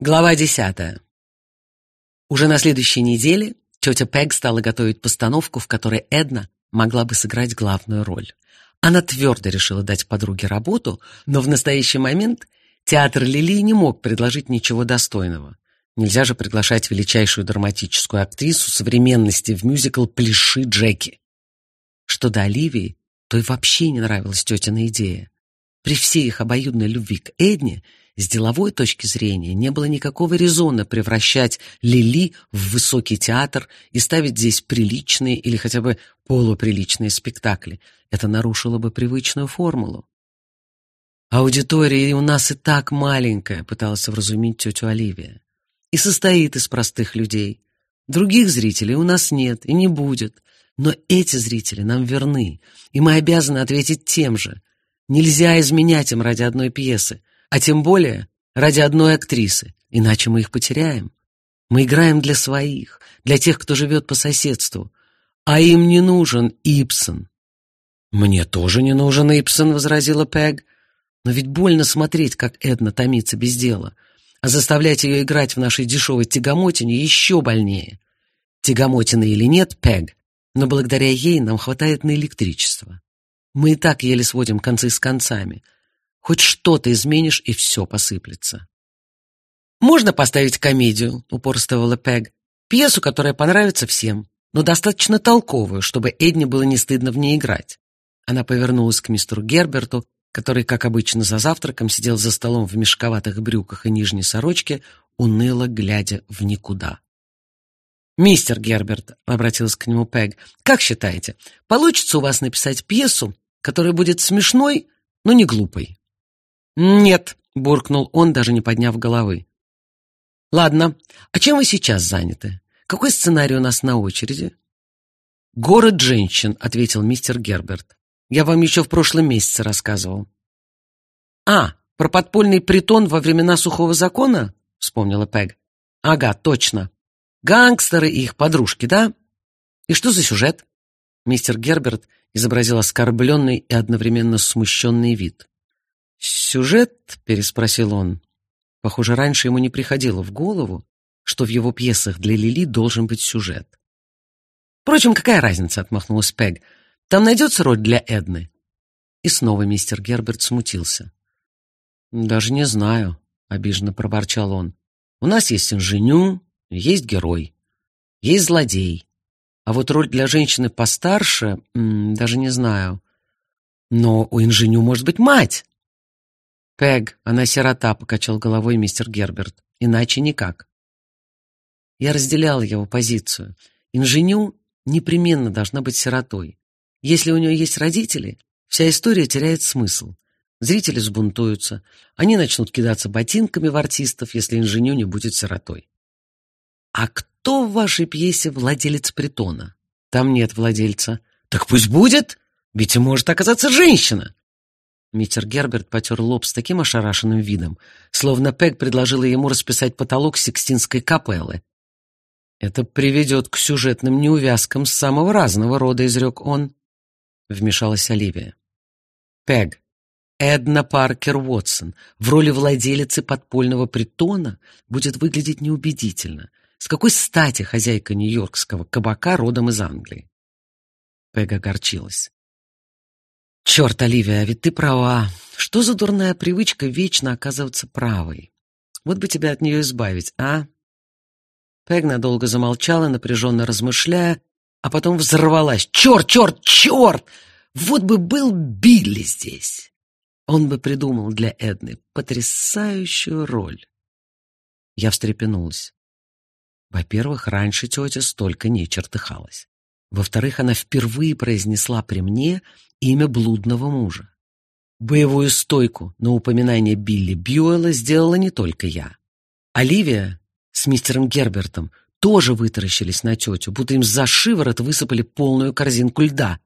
Глава десятая. Уже на следующей неделе тетя Пэг стала готовить постановку, в которой Эдна могла бы сыграть главную роль. Она твердо решила дать подруге работу, но в настоящий момент театр Лили не мог предложить ничего достойного. Нельзя же приглашать величайшую драматическую актрису современности в мюзикл «Пляши, Джеки». Что до Оливии, то и вообще не нравилась тетина идея. При всей их обоюдной любви к Эдне с деловой точки зрения не было никакого резона превращать Лили в высокий театр и ставить здесь приличные или хотя бы полуприличные спектакли. Это нарушило бы привычную формулу. «Аудитория у нас и так маленькая», — пыталась вразумить тетю Оливия. «И состоит из простых людей. Других зрителей у нас нет и не будет. Но эти зрители нам верны, и мы обязаны ответить тем же. Нельзя изменять им ради одной пьесы. А тем более ради одной актрисы, иначе мы их потеряем. Мы играем для своих, для тех, кто живет по соседству. А им не нужен Ипсон. «Мне тоже не нужен Ипсон», — возразила Пэг. «Но ведь больно смотреть, как Эдна томится без дела, а заставлять ее играть в нашей дешевой тягомотине еще больнее. Тягомотина или нет, Пэг, но благодаря ей нам хватает на электричество. Мы и так еле сводим концы с концами, Хоть что-то изменишь, и все посыплется. «Можно поставить комедию», — упорствовала Пэг. «Пьесу, которая понравится всем, но достаточно толковую, чтобы Эдне было не стыдно в ней играть». Она повернулась к мистеру Герберту, который, как обычно, за завтраком сидел за столом в мешковатых брюках и нижней сорочке, уныло глядя в никуда. «Мистер Герберт», — обратилась к нему Пэг, — «как считаете, получится у вас написать пьесу, которая будет смешной, но не глупой?» «Нет», — буркнул он, даже не подняв головы. «Ладно, а чем вы сейчас заняты? Какой сценарий у нас на очереди?» «Город женщин», — ответил мистер Герберт. «Я вам еще в прошлом месяце рассказывал». «А, про подпольный притон во времена сухого закона?» — вспомнила Пэг. «Ага, точно. Гангстеры и их подружки, да? И что за сюжет?» Мистер Герберт изобразил оскорбленный и одновременно смущенный вид. «Сюжет?» — переспросил он. Похоже, раньше ему не приходило в голову, что в его пьесах для Лили должен быть сюжет. «Впрочем, какая разница?» — отмахнулась Пэг. «Там найдется роль для Эдны?» И снова мистер Герберт смутился. «Даже не знаю», — обиженно проворчал он. «У нас есть инженю, есть герой, есть злодей. А вот роль для женщины постарше, даже не знаю. Но у инженю может быть мать!» «Пэг, она сирота», — покачал головой мистер Герберт. «Иначе никак». Я разделял его позицию. Инженю непременно должна быть сиротой. Если у нее есть родители, вся история теряет смысл. Зрители сбунтуются. Они начнут кидаться ботинками в артистов, если инженю не будет сиротой. «А кто в вашей пьесе владелец притона?» «Там нет владельца». «Так пусть будет! Ведь и может оказаться женщина!» Мистер Герберт потер лоб с таким ошарашенным видом, словно Пэг предложила ему расписать потолок Сикстинской капеллы. «Это приведет к сюжетным неувязкам с самого разного рода», — изрек он. Вмешалась Оливия. «Пэг, Эдна Паркер Уотсон в роли владелицы подпольного притона будет выглядеть неубедительно. С какой стати хозяйка нью-йоркского кабака родом из Англии?» Пэг огорчилась. Черт, Оливия, ведь ты права. Что за дурная привычка вечно оказываться правой? Вот бы тебя от нее избавить, а? Пэг надолго замолчала, напряженно размышляя, а потом взорвалась. Черт, черт, черт! Вот бы был Билли здесь! Он бы придумал для Эдны потрясающую роль. Я встрепенулась. Во-первых, раньше тетя столько не чертыхалась. Во-вторых, она впервые произнесла при мне имя блудного мужа. Боевую стойку на упоминание Билли Бьюэлла сделала не только я. Оливия с мистером Гербертом тоже вытаращились на тетю, будто им за шиворот высыпали полную корзинку льда.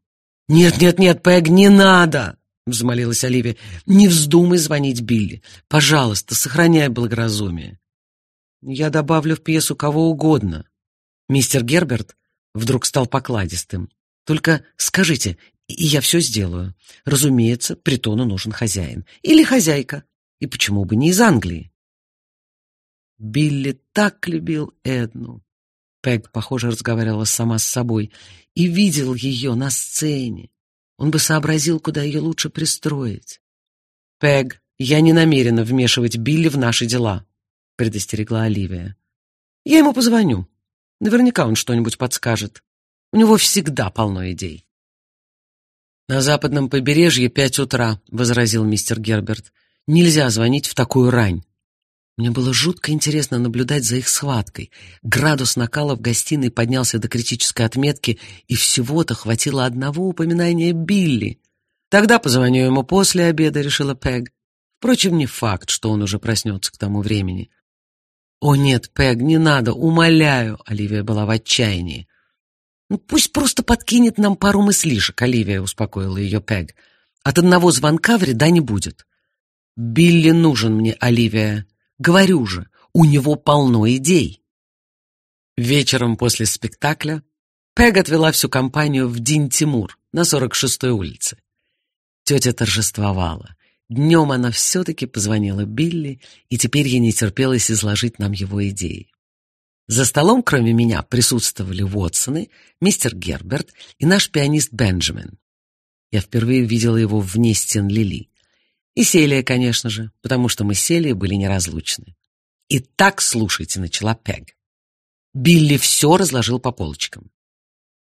«Нет, нет, нет, Пэг, не надо!» — взмолилась Оливия. «Не вздумай звонить Билли. Пожалуйста, сохраняй благоразумие». «Я добавлю в пьесу кого угодно». Мистер Герберт вдруг стал покладистым. «Только скажите, и я все сделаю. Разумеется, притону нужен хозяин. Или хозяйка. И почему бы не из Англии? Билли так любил Эдну. Пэг, похоже, разговаривала сама с собой и видел ее на сцене. Он бы сообразил, куда ее лучше пристроить. «Пэг, я не намерена вмешивать Билли в наши дела», — предостерегла Оливия. «Я ему позвоню. Наверняка он что-нибудь подскажет. У него всегда полно идей». «На западном побережье пять утра», — возразил мистер Герберт. «Нельзя звонить в такую рань». Мне было жутко интересно наблюдать за их схваткой. Градус накала в гостиной поднялся до критической отметки, и всего-то хватило одного упоминания Билли. «Тогда позвоню ему после обеда», — решила Пэг. Впрочем, не факт, что он уже проснется к тому времени. «О нет, Пэг, не надо, умоляю!» — Оливия была в отчаянии. «Ну, пусть просто подкинет нам пару мыслишек», — Оливия успокоила ее Пэг. «От одного звонка вреда не будет». «Билли нужен мне, Оливия. Говорю же, у него полно идей». Вечером после спектакля Пэг отвела всю компанию в Дин Тимур на 46-й улице. Тетя торжествовала. Днем она все-таки позвонила Билли, и теперь ей не терпелось изложить нам его идеи. За столом, кроме меня, присутствовали Уотсоны, мистер Герберт и наш пианист Бенджамин. Я впервые видела его вне стен Лили. И Селия, конечно же, потому что мы с Селией были неразлучны. И так слушайте, начала Пег. Билли все разложил по полочкам.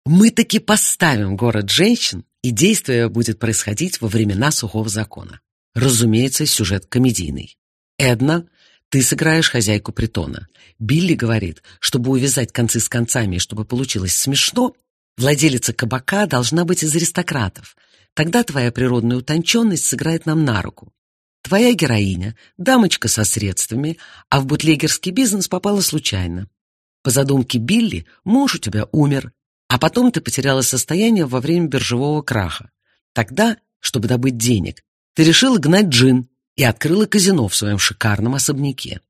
Мы таки поставим город женщин, и действие будет происходить во времена сухого закона. Разумеется, сюжет комедийный. Эдна ты сыграешь хозяйку притона. Билли говорит, чтобы увязать концы с концами чтобы получилось смешно, владелица кабака должна быть из аристократов. Тогда твоя природная утонченность сыграет нам на руку. Твоя героиня — дамочка со средствами, а в бутлегерский бизнес попала случайно. По задумке Билли, муж у тебя умер, а потом ты потеряла состояние во время биржевого краха. Тогда, чтобы добыть денег, ты решила гнать джин, и открыла казино в своем шикарном особняке.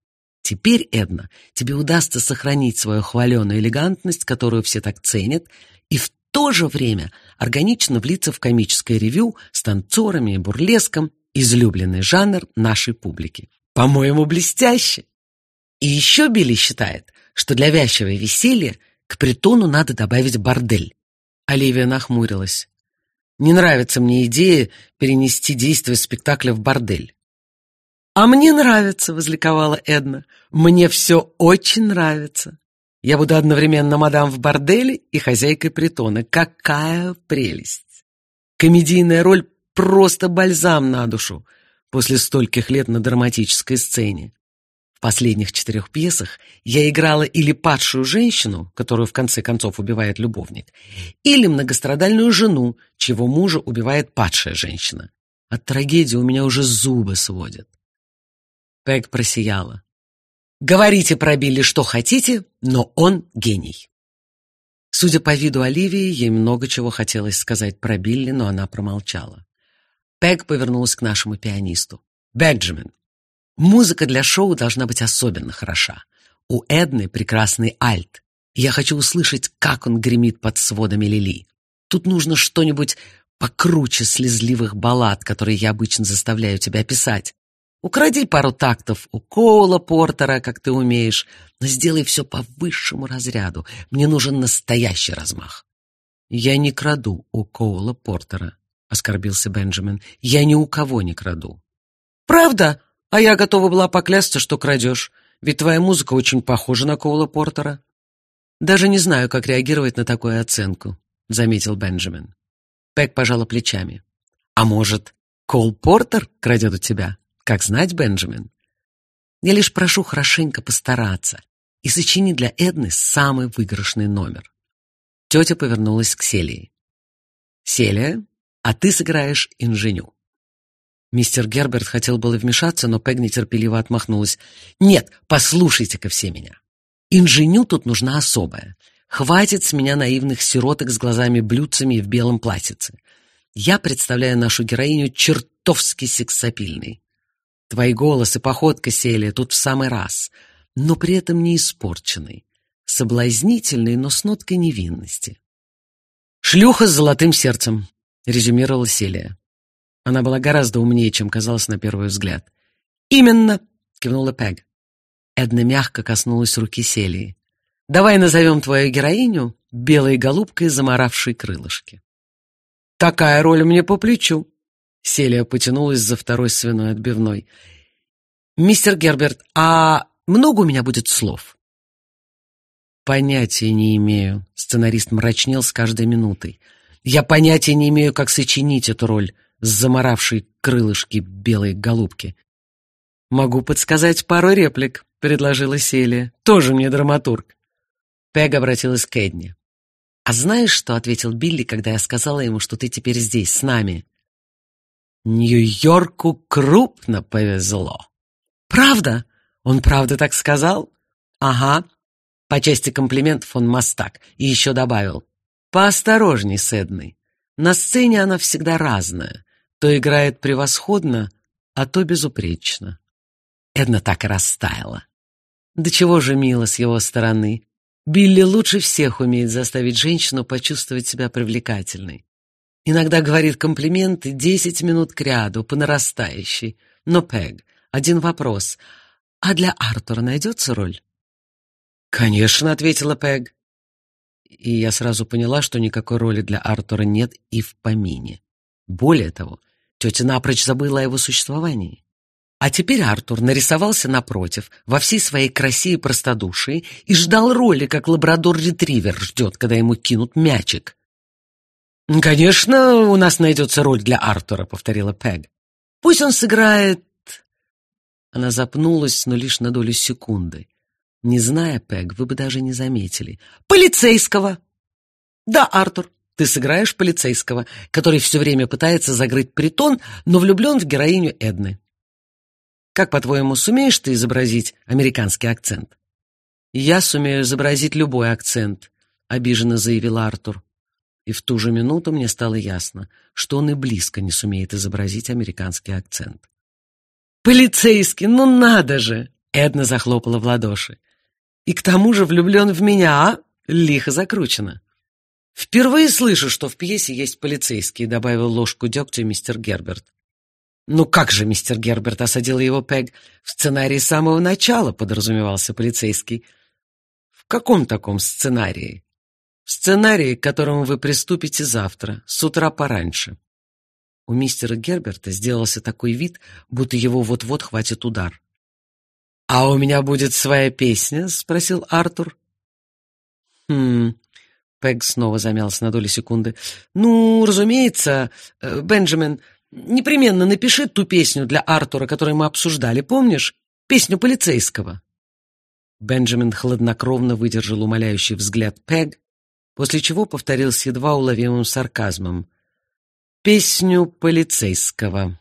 Теперь, Эдна, тебе удастся сохранить свою хваленую элегантность, которую все так ценят, и в то же время органично влиться в комическое ревю с танцорами и бурлеском, излюбленный жанр нашей публики. По-моему, блестяще. И еще Билли считает, что для вязчего веселья к притону надо добавить бордель. Оливия нахмурилась. Не нравится мне идея перенести действие спектакля в бордель. «А мне нравится», — возликовала Эдна. «Мне все очень нравится. Я буду одновременно мадам в борделе и хозяйкой притона. Какая прелесть! Комедийная роль просто бальзам на душу после стольких лет на драматической сцене. В последних четырех пьесах я играла или падшую женщину, которую в конце концов убивает любовник, или многострадальную жену, чего мужа убивает падшая женщина. От трагедии у меня уже зубы сводят. Пэг просияла. «Говорите про Билли что хотите, но он гений». Судя по виду Оливии, ей много чего хотелось сказать про Билли, но она промолчала. Пэг повернулась к нашему пианисту. «Бенджамин, музыка для шоу должна быть особенно хороша. У Эдны прекрасный альт. Я хочу услышать, как он гремит под сводами Лили. Тут нужно что-нибудь покруче слезливых баллад, которые я обычно заставляю тебя писать. Укради пару тактов у Коула Портера, как ты умеешь, но сделай все по высшему разряду. Мне нужен настоящий размах. Я не краду у Коула Портера, оскорбился Бенджамин. Я ни у кого не краду. Правда? А я готова была поклясться, что крадешь. Ведь твоя музыка очень похожа на Коула Портера. Даже не знаю, как реагировать на такую оценку, заметил Бенджамин. Пэк пожала плечами. А может, Коул Портер крадет у тебя? Как знать, Бенджамин? Я лишь прошу хорошенько постараться и сочини для Эдны самый выигрышный номер. Тетя повернулась к Селии. «Селия, а ты сыграешь инженю». Мистер Герберт хотел было вмешаться, но Пэг нетерпеливо отмахнулась. «Нет, послушайте-ка все меня. Инженю тут нужна особая. Хватит с меня наивных сироток с глазами-блюдцами и в белом платьице. Я представляю нашу героиню чертовски сексапильной. Твои голос и походка, Селия, тут в самый раз, но при этом не испорченный, соблазнительный, но с ноткой невинности. «Шлюха с золотым сердцем», — резюмировала Селия. Она была гораздо умнее, чем казалось на первый взгляд. «Именно», — кивнула Пэг. Эдна мягко коснулась руки Селии. «Давай назовем твою героиню белой голубкой, заморавшей крылышки». «Такая роль мне по плечу», — Селия потянулась за второй свиной отбивной. «Мистер Герберт, а много у меня будет слов?» «Понятия не имею», — сценарист мрачнел с каждой минутой. «Я понятия не имею, как сочинить эту роль заморавшей крылышки белой голубки. «Могу подсказать пару реплик», — предложила Селия. «Тоже мне драматург». Пег обратилась к Эдне. «А знаешь, что ответил Билли, когда я сказала ему, что ты теперь здесь, с нами?» «Нью-Йорку крупно повезло». «Правда? Он правда так сказал?» «Ага». По части комплиментов он мастак. И еще добавил. «Поосторожней с Эдной. На сцене она всегда разная. То играет превосходно, а то безупречно». Эдна так и растаяла. Да чего же мило с его стороны. Билли лучше всех умеет заставить женщину почувствовать себя привлекательной. Иногда говорит комплименты десять минут кряду, по нарастающей. Но, Пэг, один вопрос. А для Артура найдется роль? «Конечно», — ответила Пэг. И я сразу поняла, что никакой роли для Артура нет и в помине. Более того, тетя напрочь забыла о его существовании. А теперь Артур нарисовался напротив, во всей своей красе и простодушии, и ждал роли, как лабрадор-ретривер ждет, когда ему кинут мячик. «Конечно, у нас найдется роль для Артура», — повторила Пэг. «Пусть он сыграет...» Она запнулась, но лишь на долю секунды. Не зная Пэг, вы бы даже не заметили. «Полицейского!» «Да, Артур, ты сыграешь полицейского, который все время пытается закрыть притон, но влюблен в героиню Эдны. Как, по-твоему, сумеешь ты изобразить американский акцент? Я сумею изобразить любой акцент, обиженно заявил Артур. И в ту же минуту мне стало ясно, что он и близко не сумеет изобразить американский акцент. «Полицейский, ну надо же!» Эдна захлопала в ладоши. «И к тому же влюблен в меня, а? Лихо закручено». «Впервые слышу, что в пьесе есть полицейский», — добавил ложку дегтя мистер Герберт. «Ну как же, мистер Герберт?» — осадил его Пэг. «В сценарии с самого начала подразумевался полицейский». «В каком таком сценарии?» «В сценарии, к которому вы приступите завтра, с утра пораньше». У мистера Герберта сделался такой вид, будто его вот-вот хватит удар. «А у меня будет своя песня?» — спросил Артур. «Хм...» — Пэг снова замялся на долю секунды. «Ну, разумеется, э, Бенджамин...» Непременно напиши ту песню для Артура, которую мы обсуждали, помнишь? Песню полицейского». Бенджамин хладнокровно выдержал умоляющий взгляд Пэг, после чего повторил с едва уловимым сарказмом. «Песню полицейского».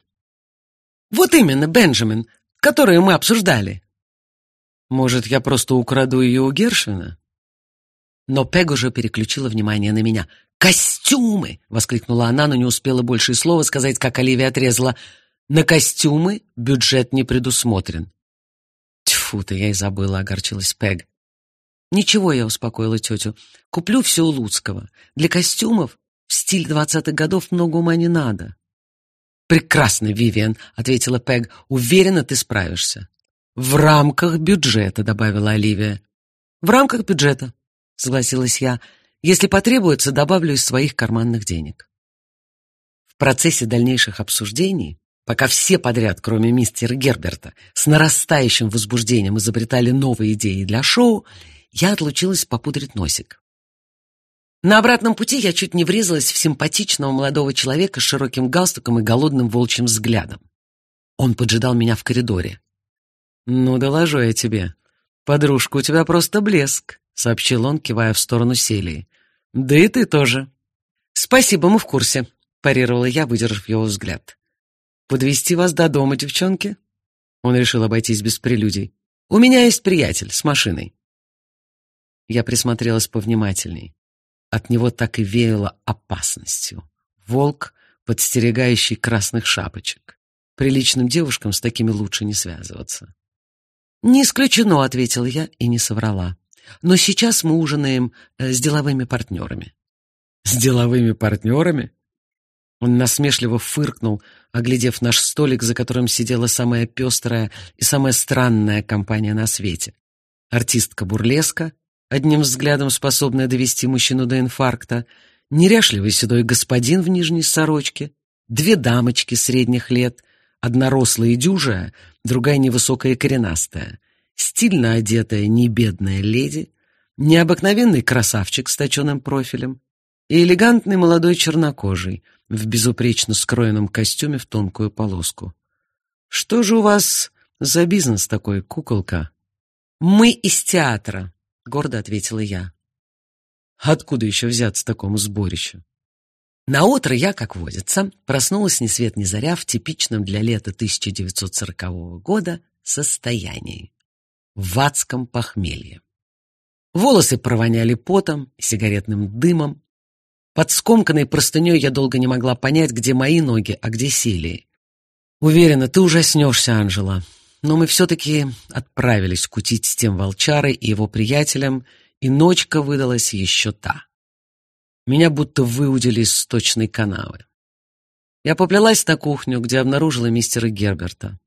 «Вот именно, Бенджамин, которую мы обсуждали». «Может, я просто украду ее у Гершвина?» Но Пэг уже переключила внимание на меня. «Костюмы!» — воскликнула она, но не успела больше и слова сказать, как Оливия отрезала. «На костюмы бюджет не предусмотрен». «Тьфу ты, я и забыла», — огорчилась Пэг. «Ничего», — я успокоила тетю. «Куплю все у Луцкого. Для костюмов в стиль двадцатых годов много ума не надо». «Прекрасно, Вивиан», — ответила Пэг. «Уверена, ты справишься». «В рамках бюджета», — добавила Оливия. «В рамках бюджета», — согласилась я. Если потребуется, добавлю из своих карманных денег. В процессе дальнейших обсуждений, пока все подряд, кроме мистера Герберта, с нарастающим возбуждением изобретали новые идеи для шоу, я отлучилась попудрить носик. На обратном пути я чуть не врезалась в симпатичного молодого человека с широким галстуком и голодным волчьим взглядом. Он поджидал меня в коридоре. «Ну, доложу я тебе. Подружка, у тебя просто блеск», — сообщил он, кивая в сторону Селии. «Да и ты тоже». «Спасибо, мы в курсе», — парировала я, выдержав его взгляд. «Подвести вас до дома, девчонки?» Он решил обойтись без прелюдий. «У меня есть приятель с машиной». Я присмотрелась повнимательней. От него так и веяло опасностью. Волк, подстерегающий красных шапочек. Приличным девушкам с такими лучше не связываться. «Не исключено», — ответил я и не соврала. Но сейчас мы ужинаем э, с деловыми партнерами». «С деловыми партнерами?» Он насмешливо фыркнул, оглядев наш столик, за которым сидела самая пестрая и самая странная компания на свете. Артистка бурлеска, одним взглядом способная довести мужчину до инфаркта, неряшливый седой господин в нижней сорочке, две дамочки средних лет, одна рослая и дюжая, другая невысокая и коренастая, стильно одетая небедная леди, необыкновенный красавчик с точенным профилем и элегантный молодой чернокожий в безупречно скроенном костюме в тонкую полоску. «Что же у вас за бизнес такой, куколка?» «Мы из театра», — гордо ответила я. «Откуда еще взяться такому сборищу?» На утро я, как водится, проснулась ни свет ни заря в типичном для лета 1940 года состоянии. В адском похмелье. Волосы провоняли потом сигаретным дымом. Под скомканной простыней я долго не могла понять, где мои ноги, а где Селии. Уверена, ты ужаснешься, Анжела. Но мы все-таки отправились кутить с тем волчарой и его приятелем, и ночка выдалась еще та. Меня будто выудили из сточной канавы. Я поплелась на кухню, где обнаружила мистера Герберта.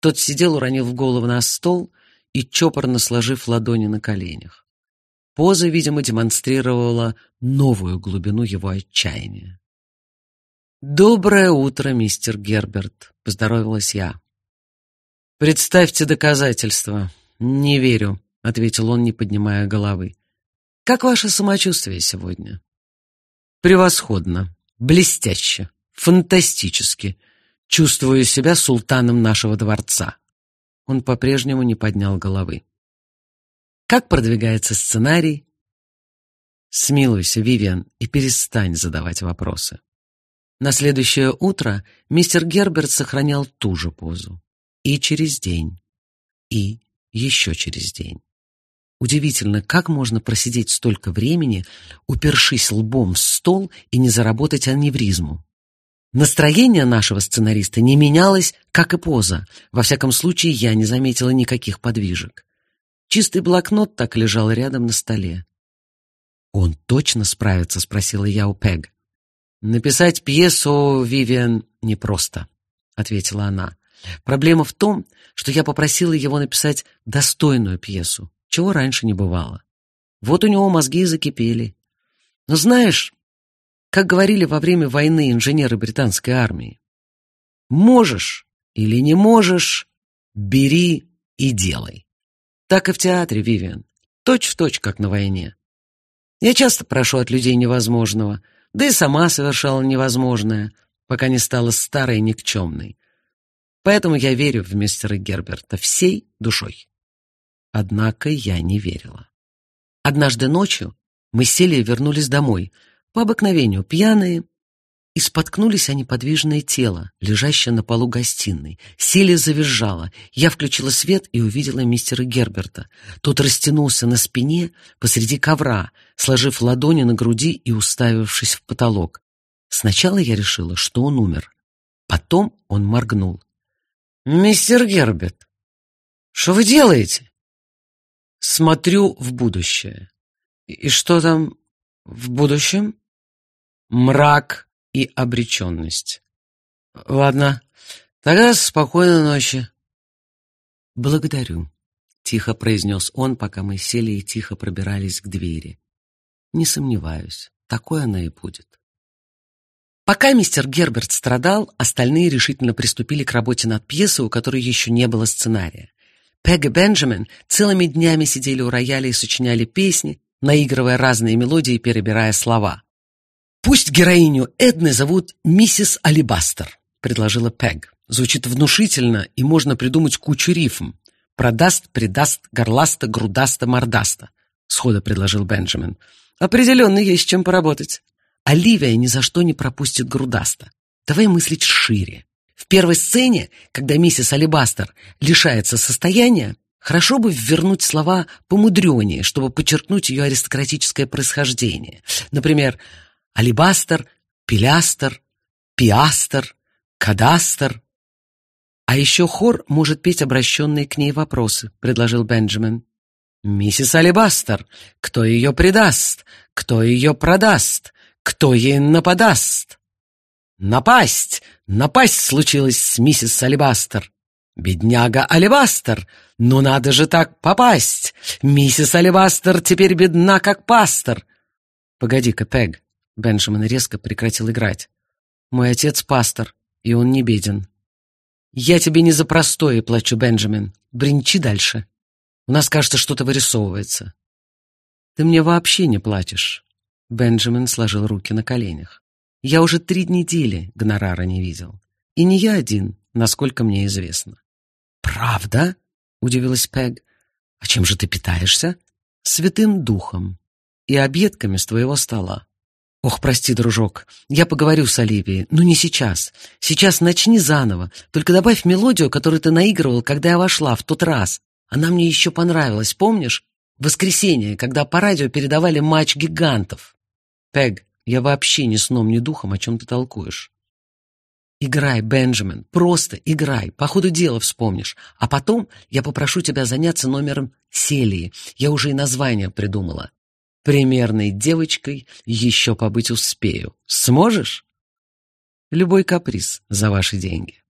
Тот сидел, уронив голову на стол и чопорно сложив ладони на коленях. Поза, видимо, демонстрировала новую глубину его отчаяния. «Доброе утро, мистер Герберт», — поздоровалась я. «Представьте доказательства». «Не верю», — ответил он, не поднимая головы. «Как ваше самочувствие сегодня?» Превосходно, блестяще, фантастически. Чувствую себя султаном нашего дворца. Он по-прежнему не поднял головы. Как продвигается сценарий? Смилуйся, Вивиан, и перестань задавать вопросы. На следующее утро мистер Герберт сохранял ту же позу. И через день, и еще через день. Удивительно, как можно просидеть столько времени, упершись лбом в стол и не заработать аневризму. Настроение нашего сценариста не менялось, как и поза. Во всяком случае, я не заметила никаких подвижек. Чистый блокнот так лежал рядом на столе. «Он точно справится?» — спросила я у Пег. «Написать пьесу, Вивиан, непросто», — ответила она. «Проблема в том, что я попросила его написать достойную пьесу чего раньше не бывало. Вот у него мозги закипели. Но знаешь, как говорили во время войны инженеры британской армии, можешь или не можешь, бери и делай. Так и в театре, Вивиан, точь в точь, как на войне. Я часто прошу от людей невозможного, да и сама совершала невозможное, пока не стала старой и никчемной. Поэтому я верю в мистера Герберта всей душой. Однако я не верила. Однажды ночью мы сели и вернулись домой, по обыкновению пьяные, и споткнулись о неподвижное тело, лежащее на полу гостиной. Сели завизжала. Я включила свет и увидела мистера Герберта. Тот растянулся на спине посреди ковра, сложив ладони на груди и уставившись в потолок. Сначала я решила, что он умер. Потом он моргнул. «Мистер Герберт, что вы делаете?» Смотрю в будущее. И что там в будущем? Мрак и обреченность. Ладно, тогда спокойной ночи. Благодарю, тихо произнес он, пока мы сели и тихо пробирались к двери. Не сомневаюсь, такой она и будет. Пока мистер Герберт страдал, остальные решительно приступили к работе над пьесой, у которой еще не было сценария. Пег и Бенджамин целыми днями сидели у рояля и сочиняли песни, наигрывая разные мелодии и перебирая слова. «Пусть героиню Эдны зовут миссис Алибастер», — предложила Пег. Звучит внушительно, и можно придумать кучу рифм. «Продаст, предаст, горласта, грудаста, мордаста», — схода предложил Бенджамин. «Определенно есть чем поработать. Оливия ни за что не пропустит грудаста. Давай мыслить шире. В первой сцене, когда миссис Алибастер лишается состояния, хорошо бы вернуть слова помудренее, чтобы подчеркнуть ее аристократическое происхождение. Например, алибастер, пилястер, пиастер, кадастер. А еще хор может петь обращенные к ней вопросы, предложил Бенджамин. «Миссис Алибастер, кто ее предаст? Кто ее продаст? Кто ей нападаст?» Напасть! Напасть случилась с миссис Алибастер! Бедняга Алибастер! Ну надо же так попасть! Миссис Алибастер теперь бедна, как пастор!» «Погоди-ка, Пег!» Бенджамин резко прекратил играть. «Мой отец пастор, и он не беден». «Я тебе не за простое плачу, Бенджамин. Бринчи дальше. У нас, кажется, что-то вырисовывается». «Ты мне вообще не платишь». Бенджамин сложил руки на коленях. «Я уже три недели гонорара не видел. И не я один, насколько мне известно». «Правда?» — удивилась Пег. «А чем же ты питаешься?» «Святым духом и обедками с твоего стола». «Ох, прости, дружок, я поговорю с Оливией, но не сейчас. Сейчас начни заново, только добавь мелодию, которую ты наигрывал, когда я вошла в тот раз. Она мне еще понравилась, помнишь? В воскресенье, когда по радио передавали матч гигантов». «Пег, я вообще ни сном, ни духом, о чем ты толкуешь». Играй, Бенджамин, просто играй, по ходу дела вспомнишь. А потом я попрошу тебя заняться номером Селии. Я уже и название придумала. Примерной девочкой еще побыть успею. Сможешь? Любой каприз за ваши деньги.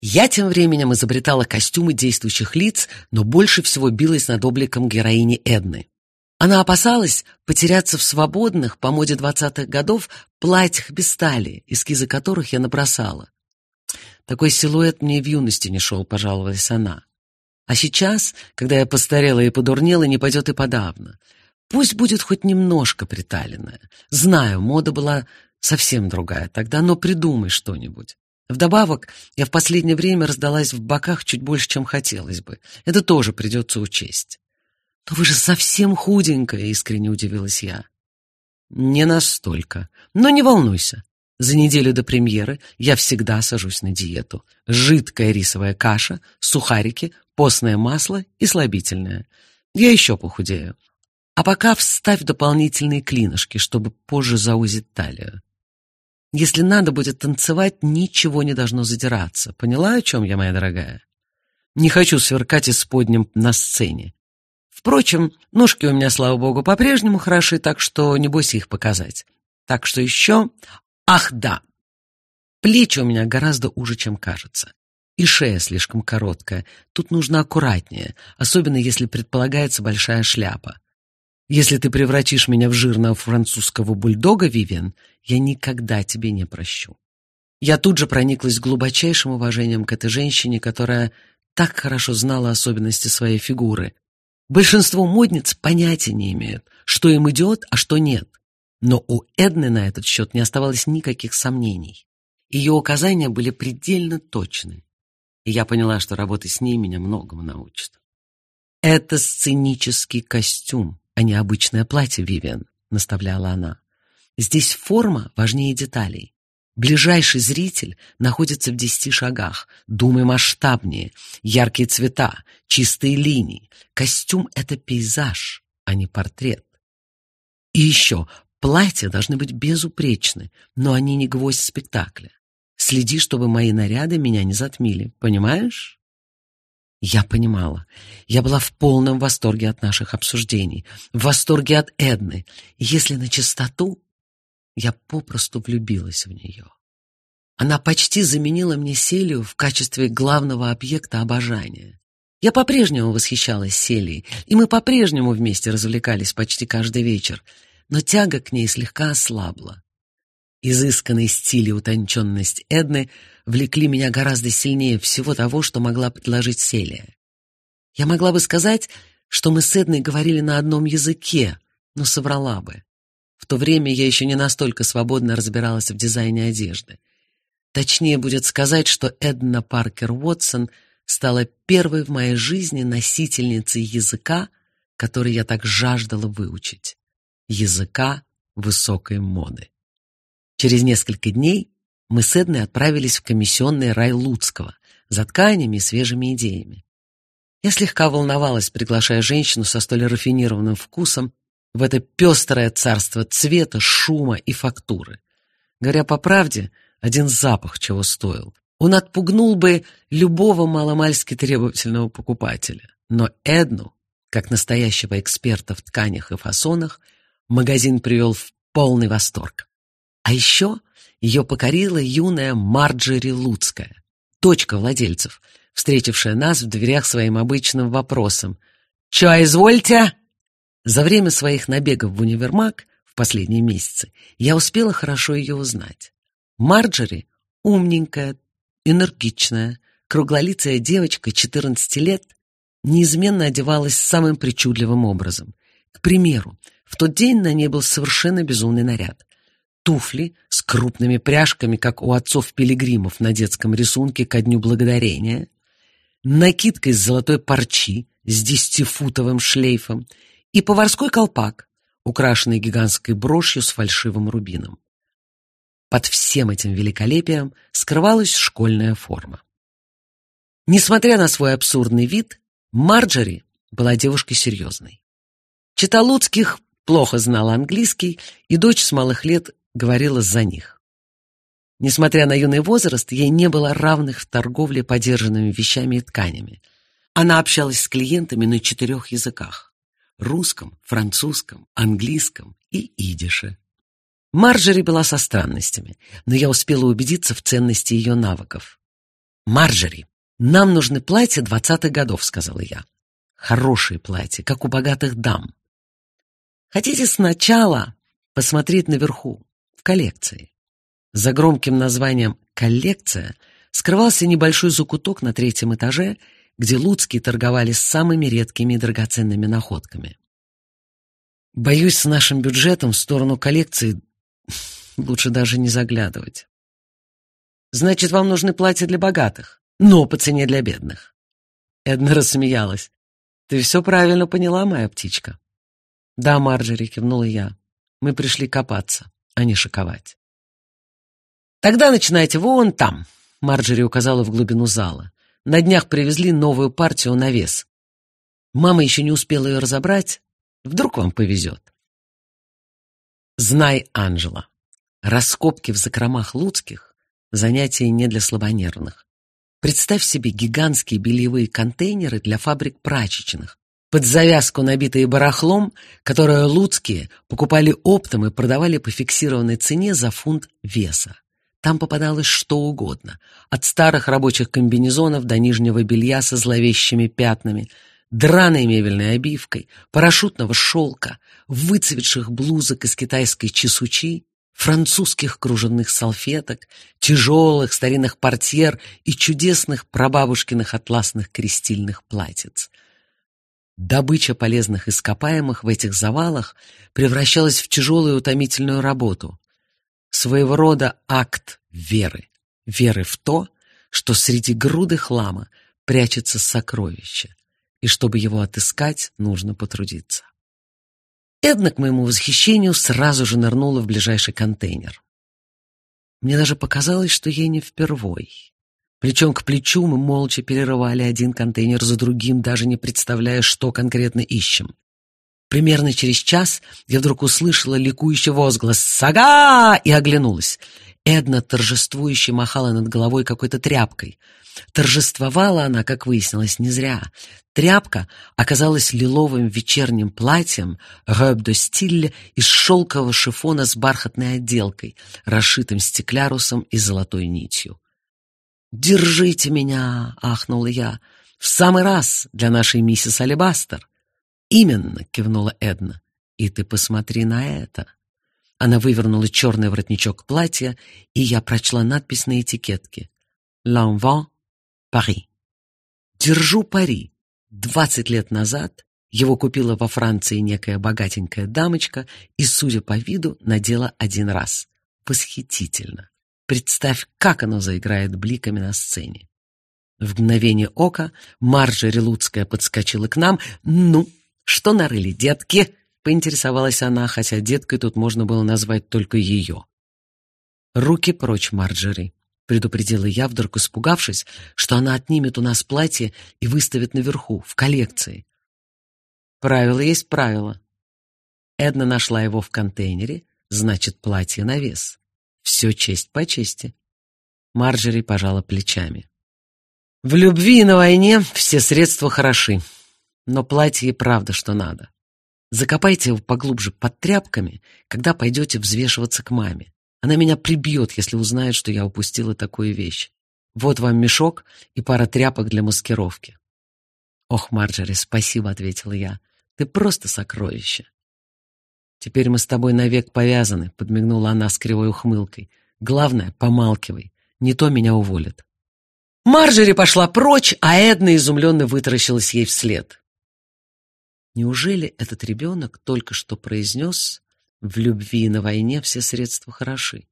Я тем временем изобретала костюмы действующих лиц, но больше всего билась над обликом героини Эдны. Она опасалась потеряться в свободных, по моде двадцатых годов, платьях без талии, эскизы которых я набросала. Такой силуэт мне в юности не шел, пожаловалась она. А сейчас, когда я постарела и подурнела, не пойдет и подавно. Пусть будет хоть немножко приталенная. Знаю, мода была совсем другая тогда, но придумай что-нибудь. Вдобавок, я в последнее время раздалась в боках чуть больше, чем хотелось бы. Это тоже придется учесть. «Но вы же совсем худенькая», — искренне удивилась я. «Не настолько. Но не волнуйся. За неделю до премьеры я всегда сажусь на диету. Жидкая рисовая каша, сухарики, постное масло и слабительное. Я еще похудею. А пока вставь дополнительные клинышки, чтобы позже заузить талию. Если надо будет танцевать, ничего не должно задираться. Поняла, о чем я, моя дорогая? Не хочу сверкать исподним на сцене. Впрочем, ножки у меня, слава богу, по-прежнему хороши, так что не бойся их показать. Так что еще... Ах, да! Плечи у меня гораздо уже, чем кажется. И шея слишком короткая. Тут нужно аккуратнее, особенно если предполагается большая шляпа. Если ты превратишь меня в жирного французского бульдога, Вивиан, я никогда тебе не прощу. Я тут же прониклась глубочайшим уважением к этой женщине, которая так хорошо знала особенности своей фигуры, Большинство модниц понятия не имеют, что им идет, а что нет. Но у Эдны на этот счет не оставалось никаких сомнений. Ее указания были предельно точны. И я поняла, что работа с ней меня многому научит. «Это сценический костюм, а не обычное платье, Вивиан», — наставляла она. «Здесь форма важнее деталей. Ближайший зритель находится в десяти шагах. Думай масштабнее. Яркие цвета, чистые линии. Костюм — это пейзаж, а не портрет. И еще, платья должны быть безупречны, но они не гвоздь спектакля. Следи, чтобы мои наряды меня не затмили. Понимаешь? Я понимала. Я была в полном восторге от наших обсуждений, в восторге от Эдны. Если на чистоту, я попросту влюбилась в нее. Она почти заменила мне Селию в качестве главного объекта обожания. Я по-прежнему восхищалась Селией, и мы по-прежнему вместе развлекались почти каждый вечер, но тяга к ней слегка ослабла. Изысканный стиль и утонченность Эдны влекли меня гораздо сильнее всего того, что могла предложить Селия. Я могла бы сказать, что мы с Эдной говорили на одном языке, но соврала бы. В то время я еще не настолько свободно разбиралась в дизайне одежды. Точнее будет сказать, что Эдна Паркер Уотсон стала первой в моей жизни носительницей языка, который я так жаждала выучить. Языка высокой моды. Через несколько дней мы с Эдной отправились в комиссионный рай Луцкого за тканями и свежими идеями. Я слегка волновалась, приглашая женщину со столь рафинированным вкусом в это пестрое царство цвета, шума и фактуры. Говоря по правде, один запах чего стоил. Он отпугнул бы любого маломальски требовательного покупателя. Но Эдну, как настоящего эксперта в тканях и фасонах, магазин привел в полный восторг. А еще ее покорила юная Марджери Луцкая, дочка владельцев, встретившая нас в дверях своим обычным вопросом «Чё, извольте?» За время своих набегов в универмаг в последние месяцы я успела хорошо ее узнать. Марджери — умненькая, энергичная, круглолицая девочка 14 лет неизменно одевалась самым причудливым образом. К примеру, в тот день на ней был совершенно безумный наряд. Туфли с крупными пряжками, как у отцов-пилигримов на детском рисунке ко Дню Благодарения, накидка из золотой парчи с десятифутовым шлейфом и поварской колпак, украшенный гигантской брошью с фальшивым рубином. Под всем этим великолепием скрывалась школьная форма. Несмотря на свой абсурдный вид, Марджори была девушкой серьезной. Читалуцких плохо знала английский, и дочь с малых лет говорила за них. Несмотря на юный возраст, ей не было равных в торговле подержанными вещами и тканями. Она общалась с клиентами на четырех языках – русском, французском, английском и идише. Марджери была со странностями, но я успела убедиться в ценности ее навыков. «Марджери, нам нужны платья двадцатых годов», — сказала я. «Хорошие платья, как у богатых дам. Хотите сначала посмотреть наверху, в коллекции?» За громким названием «коллекция» скрывался небольшой закуток на третьем этаже, где Луцкие торговали самыми редкими и драгоценными находками. Боюсь, с нашим бюджетом в сторону коллекции Лучше даже не заглядывать. Значит, вам нужны платья для богатых, но по цене для бедных. Эдна рассмеялась. Ты все правильно поняла, моя птичка. Да, Марджери, кивнула я. Мы пришли копаться, а не шиковать. Тогда начинайте вон там, Марджери указала в глубину зала. На днях привезли новую партию на вес. Мама еще не успела ее разобрать. Вдруг вам повезет. Знай, Анжела, раскопки в закромах Луцких — занятие не для слабонервных. Представь себе гигантские бельевые контейнеры для фабрик прачечных, под завязку набитые барахлом, которое Луцкие покупали оптом и продавали по фиксированной цене за фунт веса. Там попадалось что угодно, от старых рабочих комбинезонов до нижнего белья со зловещими пятнами — драной мебельной обивкой, парашютного шелка, выцветших блузок из китайской чесучи, французских кружевных салфеток, тяжелых старинных портьер и чудесных прабабушкиных атласных крестильных платьиц. Добыча полезных ископаемых в этих завалах превращалась в тяжелую утомительную работу. Своего рода акт веры. Веры в то, что среди груды хлама прячется сокровище, и чтобы его отыскать, нужно потрудиться. Эдна, к моему восхищению, сразу же нырнула в ближайший контейнер. Мне даже показалось, что ей не впервой. Плечом к плечу мы молча перерывали один контейнер за другим, даже не представляя, что конкретно ищем. Примерно через час я вдруг услышала ликующий возглас «Сага!» и оглянулась. Эдна торжествующе махала над головой какой-то тряпкой. Торжествовала она, как выяснилось, не зря. Тряпка оказалась лиловым вечерним платьем «Робь де стиль» из шелкового шифона с бархатной отделкой, расшитым стеклярусом и золотой нитью. «Держите меня!» — ахнула я. «В самый раз для нашей миссис Алибастер!» «Именно!» — кивнула Эдна. «И ты посмотри на это!» Она вывернула черный воротничок платья, и я прочла надпись на этикетке. «L'envant Paris». «Держу пари». Двадцать лет назад его купила во Франции некая богатенькая дамочка и, судя по виду, надела один раз. Восхитительно. Представь, как оно заиграет бликами на сцене. В мгновение ока Маржа Релуцкая подскочила к нам. «Ну, что нарыли, детки?» — поинтересовалась она, хотя деткой тут можно было назвать только ее. «Руки прочь, Марджери», — предупредила я, вдруг испугавшись, что она отнимет у нас платье и выставит наверху, в коллекции. Правило есть правило. Эдна нашла его в контейнере, значит, платье на вес. Все честь по чести. Марджери пожала плечами. В любви и на войне все средства хороши, но платье и правда что надо. Закопайте его поглубже под тряпками, когда пойдете взвешиваться к маме. Она меня прибьет, если узнает, что я упустила такую вещь. Вот вам мешок и пара тряпок для маскировки. «Ох, Марджори, спасибо», — ответила я. «Ты просто сокровище». «Теперь мы с тобой навек повязаны», — подмигнула она с кривой ухмылкой. «Главное, помалкивай, не то меня уволят». Марджери пошла прочь, а Эдна изумленно вытаращилась ей вслед. Неужели этот ребенок только что произнес «в любви и на войне все средства хороши»?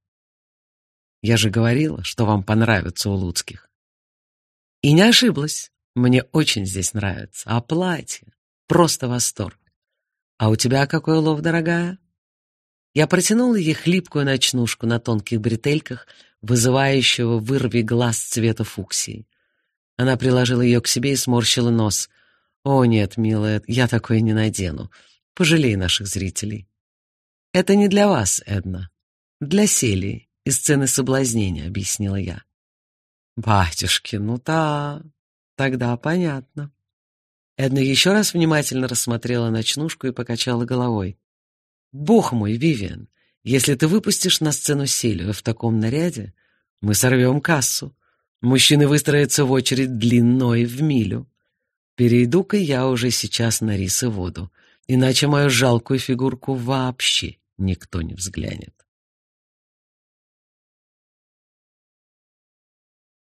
Я же говорила, что вам понравится у Луцких. И не ошиблась. Мне очень здесь нравится. А платье? Просто восторг. А у тебя какой улов, дорогая? Я протянула ей хлипкую ночнушку на тонких бретельках, вызывающего вырви глаз цвета фуксии. Она приложила ее к себе и сморщила нос. «О, нет, милая, я такое не надену. Пожалей наших зрителей». «Это не для вас, Эдна. Для Селии, из сцены соблазнения», — объяснила я. «Батюшки, ну да, тогда понятно». Эдна еще раз внимательно рассмотрела ночнушку и покачала головой. «Бог мой, Вивиан, если ты выпустишь на сцену Селию в таком наряде, мы сорвем кассу. Мужчины выстроятся в очередь длиной в милю. Перейду-ка я уже сейчас на рис и воду, иначе мою жалкую фигурку вообще никто не взглянет.